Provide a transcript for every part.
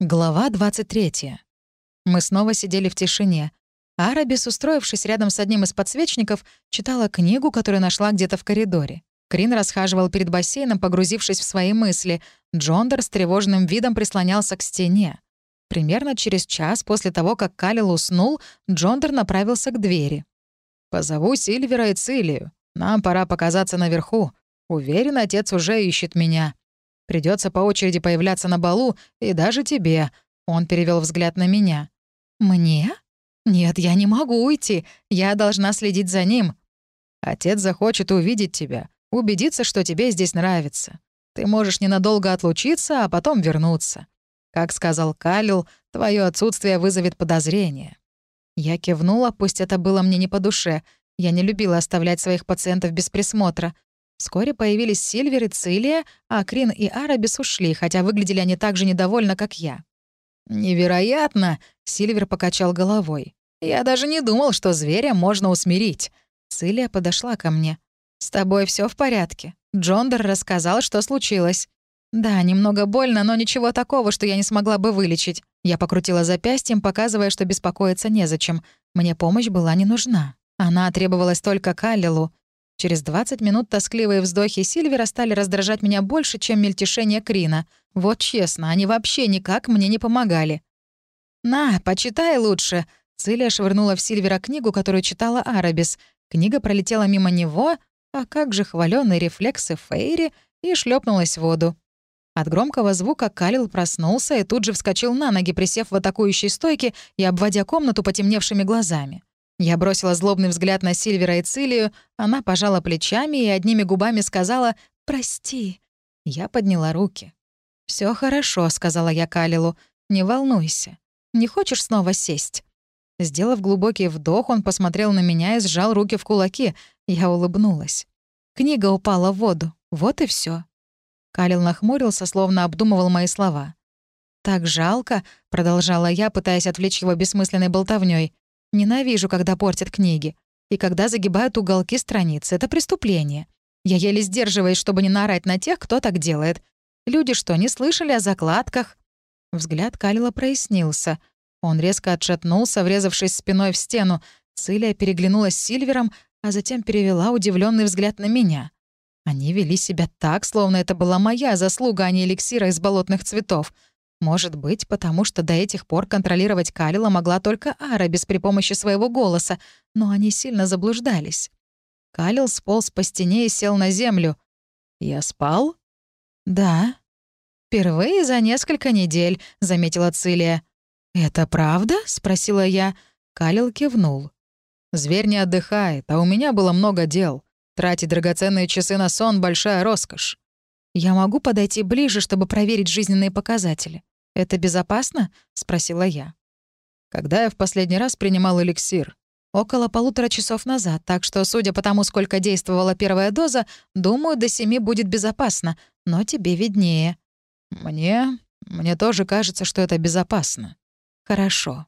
Глава 23. Мы снова сидели в тишине. Арабис, устроившись рядом с одним из подсвечников, читала книгу, которую нашла где-то в коридоре. Крин расхаживал перед бассейном, погрузившись в свои мысли. Джондер с тревожным видом прислонялся к стене. Примерно через час после того, как Калил уснул, Джондер направился к двери. «Позову Сильвера и Цилию. Нам пора показаться наверху. Уверен, отец уже ищет меня. Придется по очереди появляться на балу, и даже тебе». Он перевел взгляд на меня. «Мне? Нет, я не могу уйти. Я должна следить за ним. Отец захочет увидеть тебя, убедиться, что тебе здесь нравится. Ты можешь ненадолго отлучиться, а потом вернуться. Как сказал Калил, твое отсутствие вызовет подозрение». Я кивнула, пусть это было мне не по душе. Я не любила оставлять своих пациентов без присмотра. Вскоре появились Сильвер и Цилия, а Крин и Арабис ушли, хотя выглядели они так же недовольно, как я. «Невероятно!» — Сильвер покачал головой. «Я даже не думал, что зверя можно усмирить». Цилия подошла ко мне. «С тобой все в порядке?» Джондер рассказал, что случилось. «Да, немного больно, но ничего такого, что я не смогла бы вылечить». Я покрутила запястьем, показывая, что беспокоиться незачем. Мне помощь была не нужна. Она требовалась только Каллилу. Через 20 минут тоскливые вздохи Сильвера стали раздражать меня больше, чем мельтешение Крина. Вот честно, они вообще никак мне не помогали. «На, почитай лучше», Цилия швырнула в Сильвера книгу, которую читала Арабис. Книга пролетела мимо него, а как же хваленные рефлексы Фейри, и шлепнулась в воду. От громкого звука Калил проснулся и тут же вскочил на ноги, присев в атакующей стойке и обводя комнату потемневшими глазами. Я бросила злобный взгляд на Сильвера и Цилию, она пожала плечами и одними губами сказала «Прости». Я подняла руки. Все хорошо», — сказала я Калилу. «Не волнуйся. Не хочешь снова сесть?» Сделав глубокий вдох, он посмотрел на меня и сжал руки в кулаки. Я улыбнулась. Книга упала в воду. Вот и все. Калил нахмурился, словно обдумывал мои слова. «Так жалко», — продолжала я, пытаясь отвлечь его бессмысленной болтовней. Ненавижу, когда портят книги. И когда загибают уголки страниц. Это преступление. Я еле сдерживаюсь, чтобы не наорать на тех, кто так делает. Люди что, не слышали о закладках?» Взгляд Калила прояснился. Он резко отшатнулся, врезавшись спиной в стену. Цилия переглянулась с Сильвером, а затем перевела удивленный взгляд на меня. Они вели себя так, словно это была моя заслуга, а не эликсира из болотных цветов — может быть, потому что до этих пор контролировать Калила могла только Арабис при помощи своего голоса, но они сильно заблуждались. Калил сполз по стене и сел на землю. «Я спал?» «Да». «Впервые за несколько недель», — заметила Цилия. «Это правда?» — спросила я. Калил кивнул. «Зверь не отдыхает, а у меня было много дел. Тратить драгоценные часы на сон — большая роскошь. Я могу подойти ближе, чтобы проверить жизненные показатели. «Это безопасно?» — спросила я. «Когда я в последний раз принимал эликсир?» «Около полутора часов назад, так что, судя по тому, сколько действовала первая доза, думаю, до семи будет безопасно, но тебе виднее». «Мне... мне тоже кажется, что это безопасно». «Хорошо».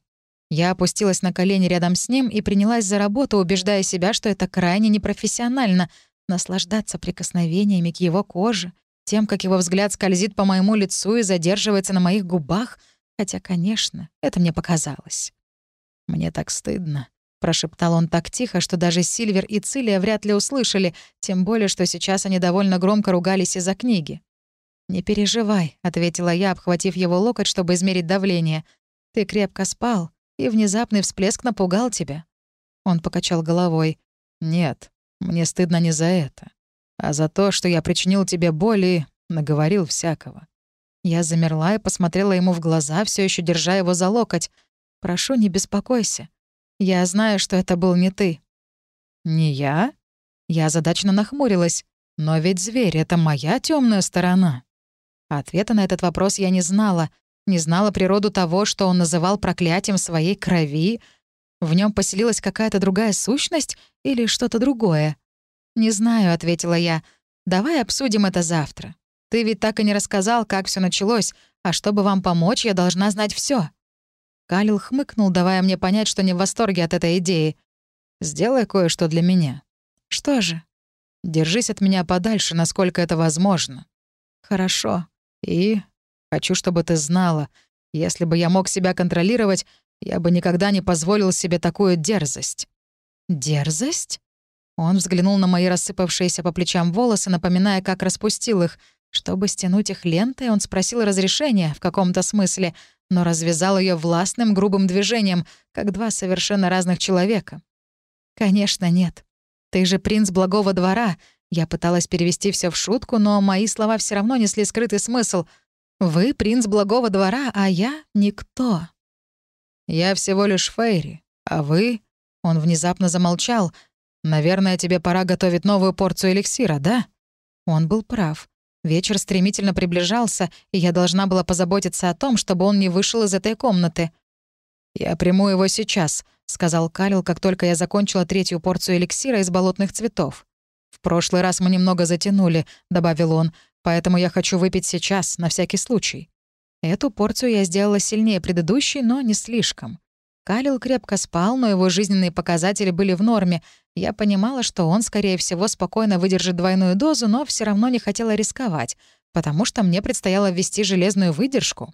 Я опустилась на колени рядом с ним и принялась за работу, убеждая себя, что это крайне непрофессионально — наслаждаться прикосновениями к его коже, тем, как его взгляд скользит по моему лицу и задерживается на моих губах, хотя, конечно, это мне показалось. «Мне так стыдно», — прошептал он так тихо, что даже Сильвер и Цилия вряд ли услышали, тем более, что сейчас они довольно громко ругались из-за книги. «Не переживай», — ответила я, обхватив его локоть, чтобы измерить давление. «Ты крепко спал, и внезапный всплеск напугал тебя». Он покачал головой. «Нет, мне стыдно не за это а за то, что я причинил тебе боль и наговорил всякого. Я замерла и посмотрела ему в глаза, все еще держа его за локоть. «Прошу, не беспокойся. Я знаю, что это был не ты». «Не я?» Я задачно нахмурилась. «Но ведь зверь — это моя темная сторона». Ответа на этот вопрос я не знала. Не знала природу того, что он называл проклятием своей крови. В нем поселилась какая-то другая сущность или что-то другое. «Не знаю», — ответила я. «Давай обсудим это завтра. Ты ведь так и не рассказал, как все началось, а чтобы вам помочь, я должна знать все. Калил хмыкнул, давая мне понять, что не в восторге от этой идеи. «Сделай кое-что для меня». «Что же?» «Держись от меня подальше, насколько это возможно». «Хорошо. И хочу, чтобы ты знала, Если бы я мог себя контролировать, я бы никогда не позволил себе такую дерзость». «Дерзость?» Он взглянул на мои рассыпавшиеся по плечам волосы, напоминая, как распустил их. Чтобы стянуть их лентой, он спросил разрешения в каком-то смысле, но развязал ее властным грубым движением, как два совершенно разных человека. «Конечно, нет. Ты же принц благого двора». Я пыталась перевести все в шутку, но мои слова все равно несли скрытый смысл. «Вы принц благого двора, а я — никто». «Я всего лишь Фейри, а вы...» Он внезапно замолчал. «Наверное, тебе пора готовить новую порцию эликсира, да?» Он был прав. Вечер стремительно приближался, и я должна была позаботиться о том, чтобы он не вышел из этой комнаты. «Я приму его сейчас», — сказал Калил, как только я закончила третью порцию эликсира из болотных цветов. «В прошлый раз мы немного затянули», — добавил он, «поэтому я хочу выпить сейчас, на всякий случай». Эту порцию я сделала сильнее предыдущей, но не слишком. Калил крепко спал, но его жизненные показатели были в норме. Я понимала, что он, скорее всего, спокойно выдержит двойную дозу, но все равно не хотела рисковать, потому что мне предстояло ввести железную выдержку.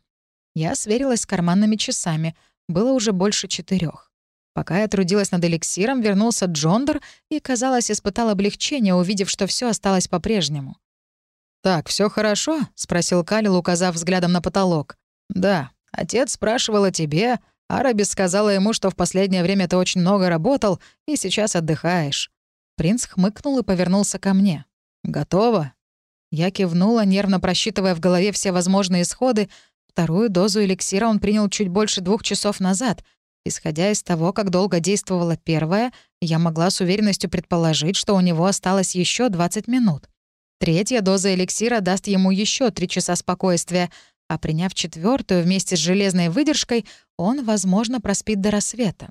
Я сверилась с карманными часами. Было уже больше четырех. Пока я трудилась над эликсиром, вернулся Джондер и, казалось, испытал облегчение, увидев, что все осталось по-прежнему. «Так, все хорошо?» — спросил Калил, указав взглядом на потолок. «Да. Отец спрашивал о тебе, Арабис сказала ему, что в последнее время ты очень много работал и сейчас отдыхаешь. Принц хмыкнул и повернулся ко мне. «Готово?» Я кивнула, нервно просчитывая в голове все возможные исходы. Вторую дозу эликсира он принял чуть больше двух часов назад. Исходя из того, как долго действовала первая, я могла с уверенностью предположить, что у него осталось еще 20 минут. Третья доза эликсира даст ему еще три часа спокойствия, а приняв четвертую вместе с железной выдержкой, он, возможно, проспит до рассвета.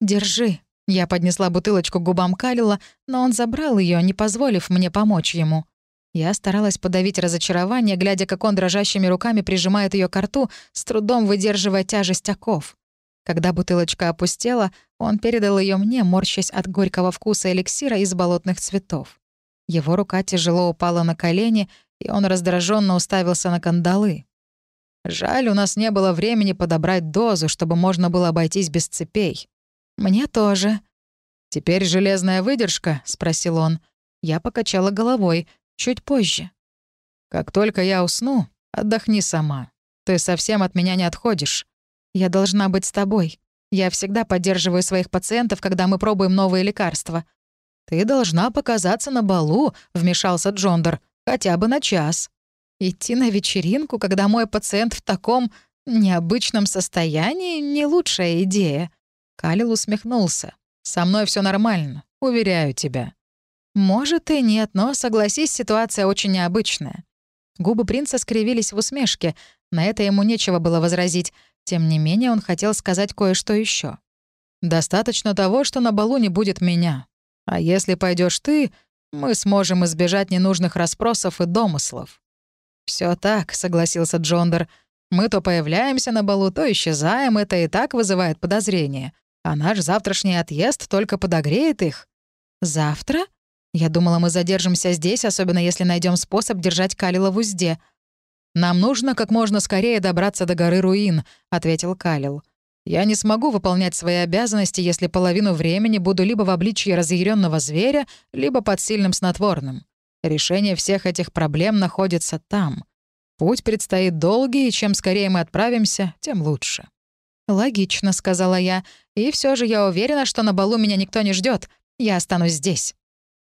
«Держи». Я поднесла бутылочку к губам Калила, но он забрал ее, не позволив мне помочь ему. Я старалась подавить разочарование, глядя, как он дрожащими руками прижимает ее к рту, с трудом выдерживая тяжесть оков. Когда бутылочка опустела, он передал ее мне, морщась от горького вкуса эликсира из болотных цветов. Его рука тяжело упала на колени, и он раздраженно уставился на кандалы. Жаль, у нас не было времени подобрать дозу, чтобы можно было обойтись без цепей. Мне тоже. Теперь железная выдержка, спросил он. Я покачала головой. Чуть позже. Как только я усну, отдохни сама. Ты совсем от меня не отходишь. Я должна быть с тобой. Я всегда поддерживаю своих пациентов, когда мы пробуем новые лекарства. Ты должна показаться на балу, вмешался Джондер, хотя бы на час. Идти на вечеринку, когда мой пациент в таком необычном состоянии, не лучшая идея. Калил усмехнулся. «Со мной все нормально, уверяю тебя». «Может и нет, но, согласись, ситуация очень необычная». Губы принца скривились в усмешке. На это ему нечего было возразить. Тем не менее, он хотел сказать кое-что еще. «Достаточно того, что на балу не будет меня. А если пойдешь ты, мы сможем избежать ненужных расспросов и домыслов». Все так», — согласился Джондер. «Мы то появляемся на балу, то исчезаем, это и так вызывает подозрения. А наш завтрашний отъезд только подогреет их». «Завтра?» Я думала, мы задержимся здесь, особенно если найдем способ держать Калила в узде. «Нам нужно как можно скорее добраться до горы Руин», — ответил Калил. «Я не смогу выполнять свои обязанности, если половину времени буду либо в обличье разъяренного зверя, либо под сильным снотворным. Решение всех этих проблем находится там. Путь предстоит долгий, и чем скорее мы отправимся, тем лучше». «Логично», — сказала я. «И все же я уверена, что на балу меня никто не ждет. Я останусь здесь».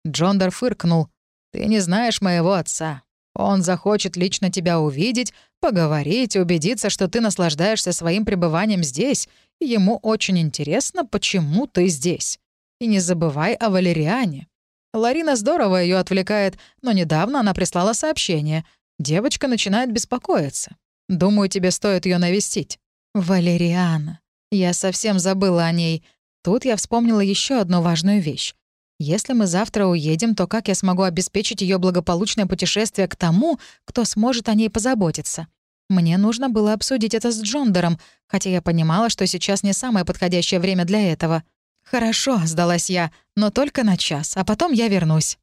Джондор фыркнул. «Ты не знаешь моего отца. Он захочет лично тебя увидеть, поговорить, убедиться, что ты наслаждаешься своим пребыванием здесь. ему очень интересно, почему ты здесь. И не забывай о Валериане. Ларина здорово ее отвлекает, но недавно она прислала сообщение. Девочка начинает беспокоиться. Думаю, тебе стоит ее навестить. Валериана. Я совсем забыла о ней. Тут я вспомнила еще одну важную вещь. Если мы завтра уедем, то как я смогу обеспечить ее благополучное путешествие к тому, кто сможет о ней позаботиться? Мне нужно было обсудить это с Джондером, хотя я понимала, что сейчас не самое подходящее время для этого. «Хорошо», — сдалась я, — «но только на час, а потом я вернусь».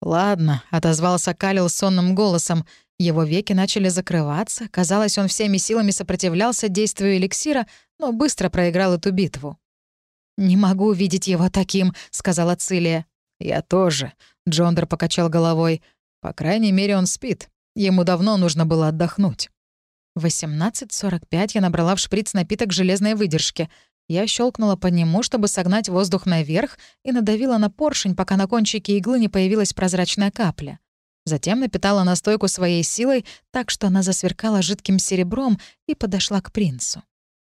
«Ладно», — отозвался Калил сонным голосом. Его веки начали закрываться, казалось, он всеми силами сопротивлялся действию эликсира, но быстро проиграл эту битву. «Не могу видеть его таким», — сказала Цилия. «Я тоже», — Джондер покачал головой. «По крайней мере, он спит. Ему давно нужно было отдохнуть». В 18.45 я набрала в шприц напиток железной выдержки. Я щелкнула по нему, чтобы согнать воздух наверх, и надавила на поршень, пока на кончике иглы не появилась прозрачная капля. Затем напитала настойку своей силой так, что она засверкала жидким серебром и подошла к принцу.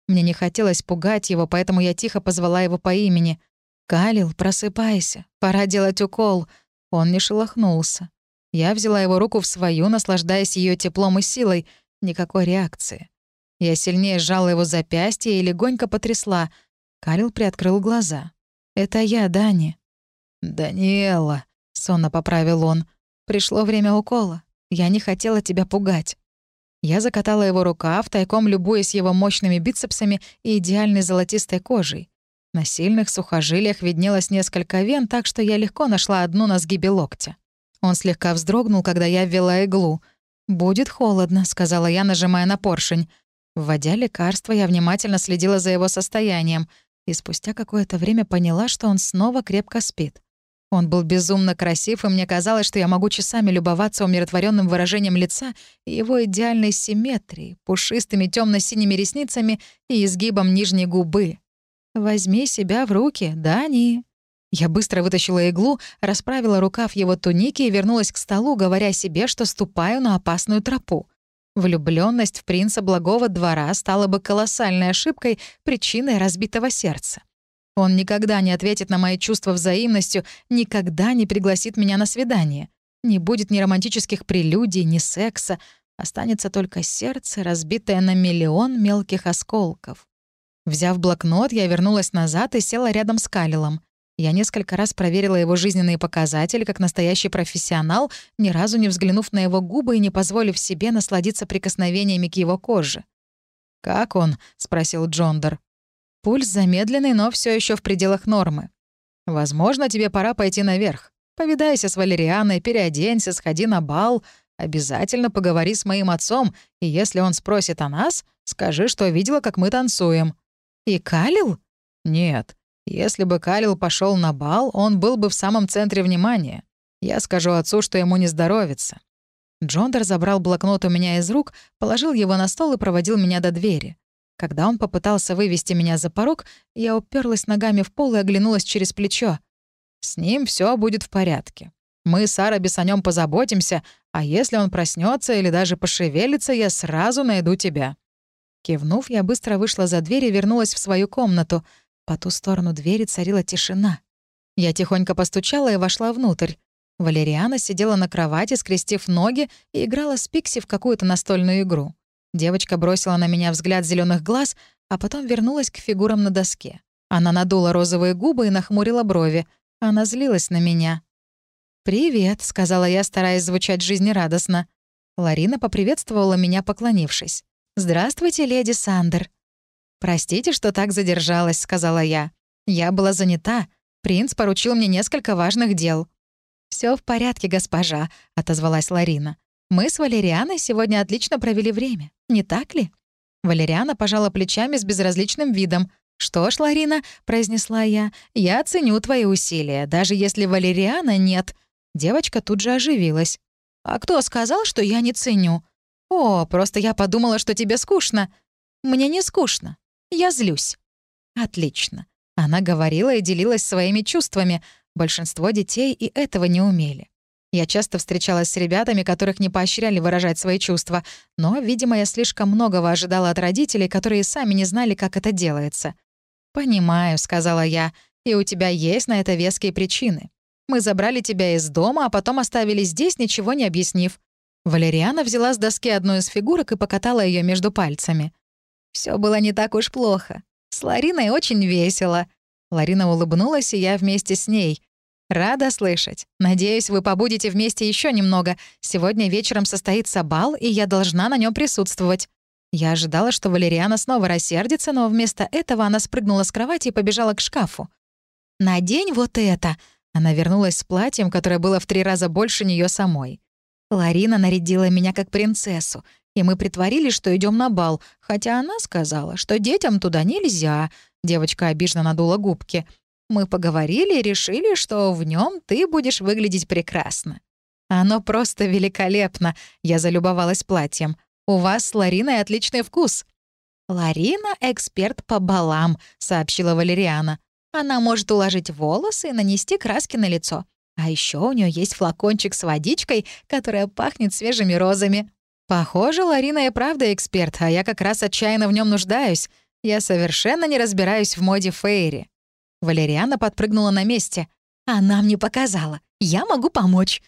Мне не хотелось пугать его, поэтому я тихо позвала его по имени. «Калил, просыпайся, пора делать укол». Он не шелохнулся. Я взяла его руку в свою, наслаждаясь ее теплом и силой. Никакой реакции. Я сильнее сжала его запястье и легонько потрясла. Калил приоткрыл глаза. «Это я, Дани». «Даниэла», — сонно поправил он. «Пришло время укола. Я не хотела тебя пугать». Я закатала его рукав, тайком любуясь его мощными бицепсами и идеальной золотистой кожей. На сильных сухожилиях виднелось несколько вен, так что я легко нашла одну на сгибе локтя. Он слегка вздрогнул, когда я ввела иглу. «Будет холодно», — сказала я, нажимая на поршень. Вводя лекарство, я внимательно следила за его состоянием и спустя какое-то время поняла, что он снова крепко спит. Он был безумно красив, и мне казалось, что я могу часами любоваться умиротворенным выражением лица и его идеальной симметрией, пушистыми темно синими ресницами и изгибом нижней губы. «Возьми себя в руки, Дани!» Я быстро вытащила иглу, расправила рукав его туники и вернулась к столу, говоря себе, что ступаю на опасную тропу. Влюбленность в принца благого двора стала бы колоссальной ошибкой, причиной разбитого сердца. Он никогда не ответит на мои чувства взаимностью, никогда не пригласит меня на свидание. Не будет ни романтических прелюдий, ни секса. Останется только сердце, разбитое на миллион мелких осколков. Взяв блокнот, я вернулась назад и села рядом с Калилом. Я несколько раз проверила его жизненные показатели как настоящий профессионал, ни разу не взглянув на его губы и не позволив себе насладиться прикосновениями к его коже. «Как он?» — спросил Джондер. Пульс замедленный, но все еще в пределах нормы. Возможно, тебе пора пойти наверх. Повидайся с Валерианой, переоденься, сходи на бал. Обязательно поговори с моим отцом, и если он спросит о нас, скажи, что видела, как мы танцуем». «И Калил?» «Нет. Если бы Калил пошел на бал, он был бы в самом центре внимания. Я скажу отцу, что ему не здоровится». Джондер забрал блокнот у меня из рук, положил его на стол и проводил меня до двери. Когда он попытался вывести меня за порог, я уперлась ногами в пол и оглянулась через плечо. «С ним все будет в порядке. Мы с Арабис о нем позаботимся, а если он проснется или даже пошевелится, я сразу найду тебя». Кивнув, я быстро вышла за дверь и вернулась в свою комнату. По ту сторону двери царила тишина. Я тихонько постучала и вошла внутрь. Валериана сидела на кровати, скрестив ноги, и играла с Пикси в какую-то настольную игру. Девочка бросила на меня взгляд зеленых глаз, а потом вернулась к фигурам на доске. Она надула розовые губы и нахмурила брови. Она злилась на меня. «Привет», — сказала я, стараясь звучать жизнерадостно. Ларина поприветствовала меня, поклонившись. «Здравствуйте, леди Сандер». «Простите, что так задержалась», — сказала я. «Я была занята. Принц поручил мне несколько важных дел». Все в порядке, госпожа», — отозвалась Ларина. Мы с Валерианой сегодня отлично провели время, не так ли?» Валериана пожала плечами с безразличным видом. «Что ж, Ларина», — произнесла я, — «я ценю твои усилия, даже если Валериана нет». Девочка тут же оживилась. «А кто сказал, что я не ценю?» «О, просто я подумала, что тебе скучно». «Мне не скучно. Я злюсь». «Отлично». Она говорила и делилась своими чувствами. Большинство детей и этого не умели. Я часто встречалась с ребятами, которых не поощряли выражать свои чувства, но, видимо, я слишком многого ожидала от родителей, которые сами не знали, как это делается. «Понимаю», — сказала я, — «и у тебя есть на это веские причины. Мы забрали тебя из дома, а потом оставили здесь, ничего не объяснив». Валериана взяла с доски одну из фигурок и покатала ее между пальцами. Все было не так уж плохо. С Лариной очень весело. Ларина улыбнулась, и я вместе с ней. «Рада слышать. Надеюсь, вы побудете вместе еще немного. Сегодня вечером состоится бал, и я должна на нем присутствовать». Я ожидала, что Валериана снова рассердится, но вместо этого она спрыгнула с кровати и побежала к шкафу. «Надень вот это!» Она вернулась с платьем, которое было в три раза больше нее самой. Ларина нарядила меня как принцессу, и мы притворились, что идем на бал, хотя она сказала, что детям туда нельзя. Девочка обиженно надула губки. Мы поговорили и решили, что в нем ты будешь выглядеть прекрасно. Оно просто великолепно. Я залюбовалась платьем. У вас с Лариной отличный вкус. «Ларина — эксперт по балам», — сообщила Валериана. «Она может уложить волосы и нанести краски на лицо. А еще у нее есть флакончик с водичкой, которая пахнет свежими розами. Похоже, Ларина и правда эксперт, а я как раз отчаянно в нем нуждаюсь. Я совершенно не разбираюсь в моде Фейри». Валериана подпрыгнула на месте. «Она мне показала. Я могу помочь».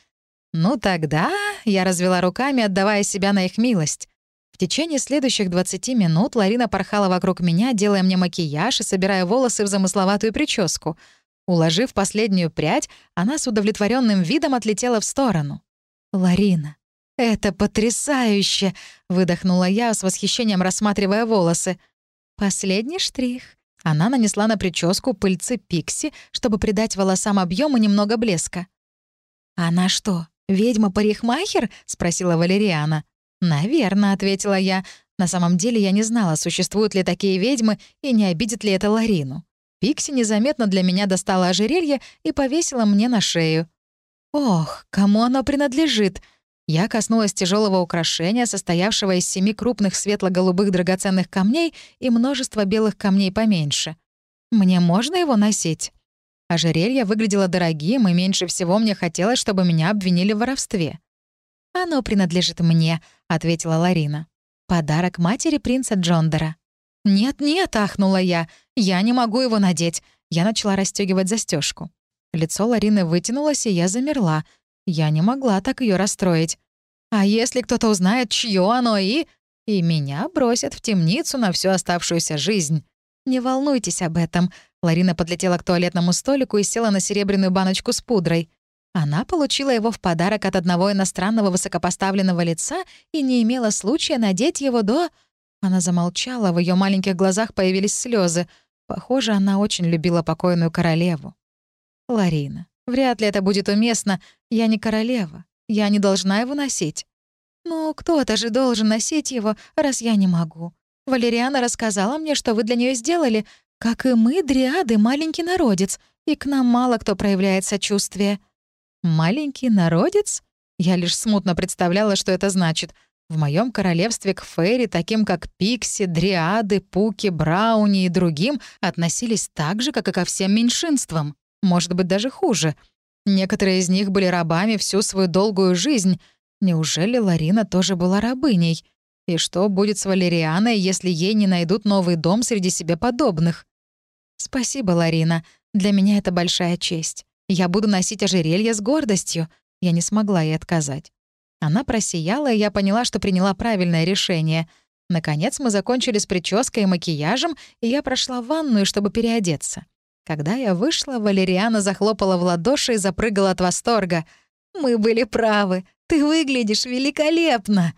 «Ну тогда...» — я развела руками, отдавая себя на их милость. В течение следующих 20 минут Ларина порхала вокруг меня, делая мне макияж и собирая волосы в замысловатую прическу. Уложив последнюю прядь, она с удовлетворенным видом отлетела в сторону. «Ларина, это потрясающе!» — выдохнула я, с восхищением рассматривая волосы. «Последний штрих». Она нанесла на прическу пыльцы пикси, чтобы придать волосам объем и немного блеска. «Она что, ведьма-парикмахер?» — спросила Валериана. «Наверно», — ответила я. На самом деле я не знала, существуют ли такие ведьмы и не обидит ли это Ларину. Пикси незаметно для меня достала ожерелье и повесила мне на шею. «Ох, кому оно принадлежит?» Я коснулась тяжелого украшения, состоявшего из семи крупных светло-голубых драгоценных камней и множества белых камней поменьше. «Мне можно его носить?» Ожерелье выглядело дорогим, и меньше всего мне хотелось, чтобы меня обвинили в воровстве. «Оно принадлежит мне», — ответила Ларина. «Подарок матери принца Джондера». «Нет-нет», — ахнула я, — «я не могу его надеть». Я начала расстегивать застежку. Лицо Ларины вытянулось, и я замерла. Я не могла так ее расстроить. «А если кто-то узнает, чье оно и...» «И меня бросят в темницу на всю оставшуюся жизнь». «Не волнуйтесь об этом». Ларина подлетела к туалетному столику и села на серебряную баночку с пудрой. Она получила его в подарок от одного иностранного высокопоставленного лица и не имела случая надеть его до... Она замолчала, в ее маленьких глазах появились слезы. Похоже, она очень любила покойную королеву. «Ларина, вряд ли это будет уместно. Я не королева. Я не должна его носить». «Ну, кто-то же должен носить его, раз я не могу. Валериана рассказала мне, что вы для нее сделали. Как и мы, дриады, маленький народец, и к нам мало кто проявляет сочувствие». Маленький народец? Я лишь смутно представляла, что это значит. В моем королевстве к Фейри, таким как Пикси, Дриады, Пуки, Брауни и другим, относились так же, как и ко всем меньшинствам. Может быть, даже хуже. Некоторые из них были рабами всю свою долгую жизнь. Неужели Ларина тоже была рабыней? И что будет с Валерианой, если ей не найдут новый дом среди себе подобных? Спасибо, Ларина. Для меня это большая честь. Я буду носить ожерелье с гордостью. Я не смогла ей отказать. Она просияла, и я поняла, что приняла правильное решение. Наконец мы закончили с прической и макияжем, и я прошла в ванную, чтобы переодеться. Когда я вышла, Валериана захлопала в ладоши и запрыгала от восторга. «Мы были правы. Ты выглядишь великолепно!»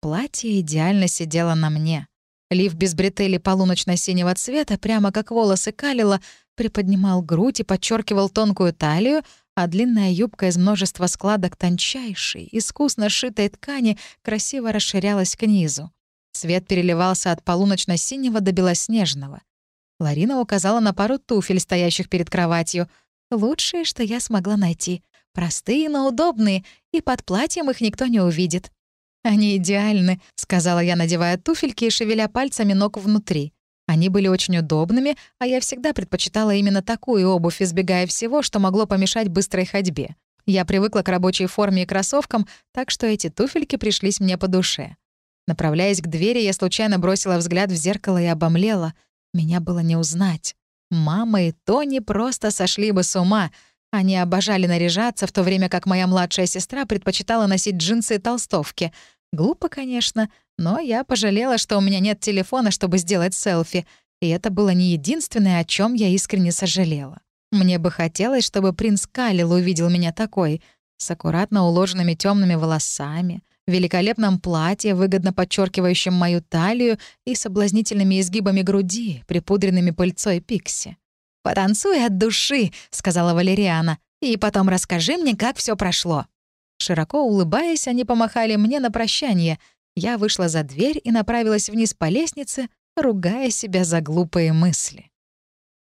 Платье идеально сидело на мне. Лиф без бретели полуночно-синего цвета, прямо как волосы калила, приподнимал грудь и подчеркивал тонкую талию, а длинная юбка из множества складок тончайшей, искусно сшитой ткани красиво расширялась к низу. Цвет переливался от полуночно-синего до белоснежного. Ларина указала на пару туфель, стоящих перед кроватью. «Лучшие, что я смогла найти. Простые, но удобные, и под платьем их никто не увидит». «Они идеальны», — сказала я, надевая туфельки и шевеля пальцами ног внутри. Они были очень удобными, а я всегда предпочитала именно такую обувь, избегая всего, что могло помешать быстрой ходьбе. Я привыкла к рабочей форме и кроссовкам, так что эти туфельки пришлись мне по душе. Направляясь к двери, я случайно бросила взгляд в зеркало и обомлела. Меня было не узнать. Мама и Тони просто сошли бы с ума. Они обожали наряжаться, в то время как моя младшая сестра предпочитала носить джинсы и толстовки — Глупо, конечно, но я пожалела, что у меня нет телефона, чтобы сделать селфи, и это было не единственное, о чем я искренне сожалела. Мне бы хотелось, чтобы принц Калил увидел меня такой, с аккуратно уложенными темными волосами, великолепном платье, выгодно подчеркивающем мою талию и соблазнительными изгибами груди, припудренными пыльцой пикси. «Потанцуй от души», — сказала Валериана, «и потом расскажи мне, как все прошло». Широко улыбаясь, они помахали мне на прощание. Я вышла за дверь и направилась вниз по лестнице, ругая себя за глупые мысли.